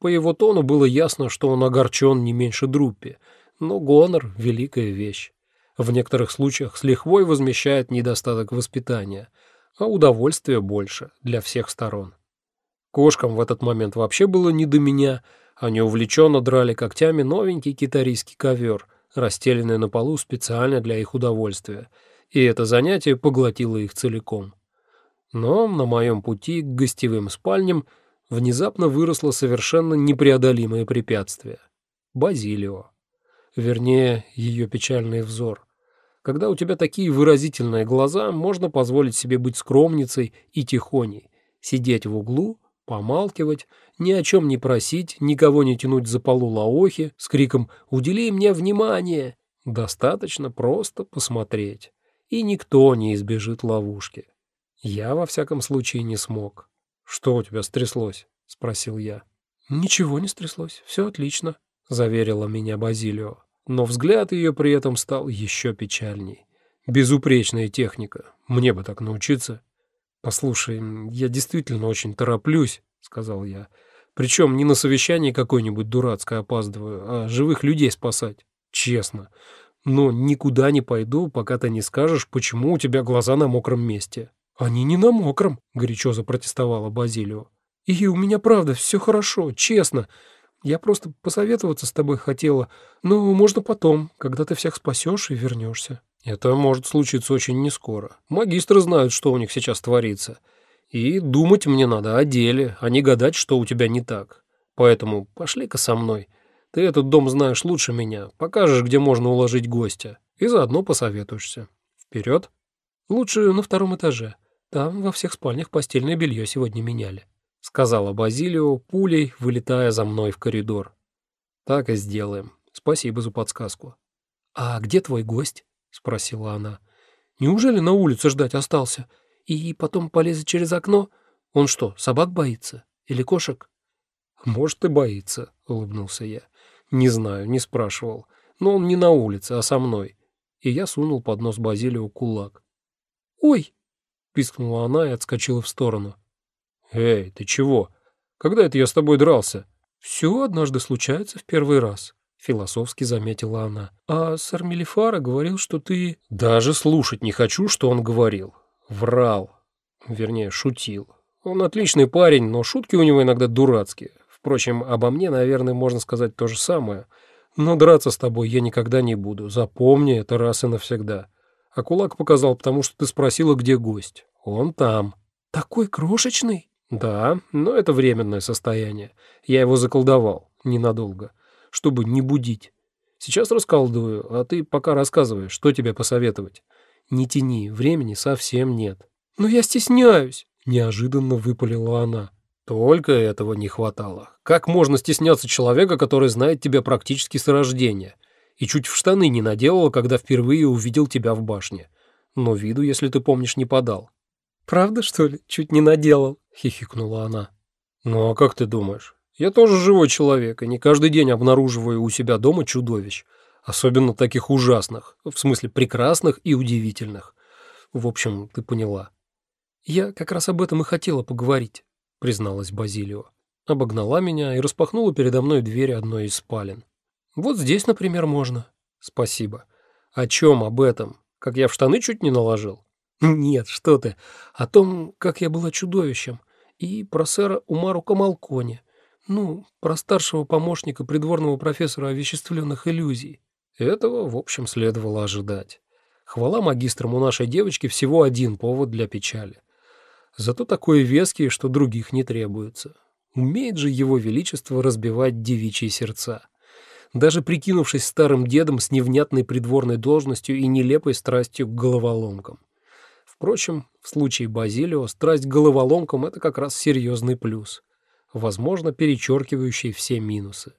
По его тону было ясно, что он огорчен не меньше Друппи, но гонор — великая вещь. В некоторых случаях с лихвой возмещает недостаток воспитания, а удовольствия больше для всех сторон. Кошкам в этот момент вообще было не до меня, они увлеченно драли когтями новенький китарийский ковер, расстеленный на полу специально для их удовольствия, и это занятие поглотило их целиком. Но на моем пути к гостевым спальням внезапно выросло совершенно непреодолимое препятствие — Базилио. Вернее, ее печальный взор. Когда у тебя такие выразительные глаза, можно позволить себе быть скромницей и тихоней, сидеть в углу, помалкивать, ни о чем не просить, никого не тянуть за полу лаохи с криком «Удели мне внимание!» Достаточно просто посмотреть, и никто не избежит ловушки. Я, во всяком случае, не смог. «Что у тебя стряслось?» — спросил я. «Ничего не стряслось, все отлично», — заверила меня Базилио но взгляд ее при этом стал еще печальней. Безупречная техника. Мне бы так научиться. «Послушай, я действительно очень тороплюсь», — сказал я. «Причем не на совещание какое-нибудь дурацкое опаздываю, а живых людей спасать. Честно. Но никуда не пойду, пока ты не скажешь, почему у тебя глаза на мокром месте». «Они не на мокром», — горячо запротестовала Базилио. «И у меня правда все хорошо, честно. Я просто посоветоваться с тобой хотела. Ну, можно потом, когда ты всех спасешь и вернешься. Это может случиться очень нескоро. Магистры знают, что у них сейчас творится. И думать мне надо о деле, а не гадать, что у тебя не так. Поэтому пошли-ка со мной. Ты этот дом знаешь лучше меня, покажешь, где можно уложить гостя, и заодно посоветуешься. Вперед. Лучше на втором этаже. Там во всех спальнях постельное белье сегодня меняли. — сказала Базилио, пулей вылетая за мной в коридор. «Так и сделаем. Спасибо за подсказку». «А где твой гость?» — спросила она. «Неужели на улице ждать остался? И потом полезет через окно? Он что, собак боится? Или кошек?» «Может, и боится», — улыбнулся я. «Не знаю, не спрашивал. Но он не на улице, а со мной». И я сунул под нос Базилио кулак. «Ой!» — пискнула она и отскочила в сторону. «Эй, ты чего? Когда это я с тобой дрался?» «Все однажды случается в первый раз», — философски заметила она. «А Сармелифара говорил, что ты...» «Даже слушать не хочу, что он говорил. Врал. Вернее, шутил. Он отличный парень, но шутки у него иногда дурацкие. Впрочем, обо мне, наверное, можно сказать то же самое. Но драться с тобой я никогда не буду. Запомни это раз и навсегда. А кулак показал, потому что ты спросила, где гость. Он там». «Такой крошечный?» Да, но это временное состояние. Я его заколдовал ненадолго, чтобы не будить. Сейчас расколдую, а ты пока рассказывай, что тебе посоветовать. Не тяни, времени совсем нет. Но я стесняюсь, неожиданно выпалила она. Только этого не хватало. Как можно стесняться человека, который знает тебя практически с рождения, и чуть в штаны не наделал, когда впервые увидел тебя в башне? Но виду, если ты помнишь, не подал. «Правда, что ли? Чуть не наделал», — хихикнула она. «Ну а как ты думаешь? Я тоже живой человек, и не каждый день обнаруживаю у себя дома чудовищ, особенно таких ужасных, в смысле прекрасных и удивительных. В общем, ты поняла». «Я как раз об этом и хотела поговорить», — призналась Базилио. Обогнала меня и распахнула передо мной дверь одной из спален. «Вот здесь, например, можно». «Спасибо. О чем об этом? Как я в штаны чуть не наложил?» «Нет, что ты. О том, как я была чудовищем. И про сэра Умару Камалкони. Ну, про старшего помощника придворного профессора овеществленных иллюзий». Этого, в общем, следовало ожидать. Хвала магистрам у нашей девочки всего один повод для печали. Зато такой веский, что других не требуется. Умеет же его величество разбивать девичьи сердца. Даже прикинувшись старым дедом с невнятной придворной должностью и нелепой страстью к головоломкам. Впрочем, в случае Базилио страсть к головоломкам – это как раз серьезный плюс, возможно, перечеркивающий все минусы.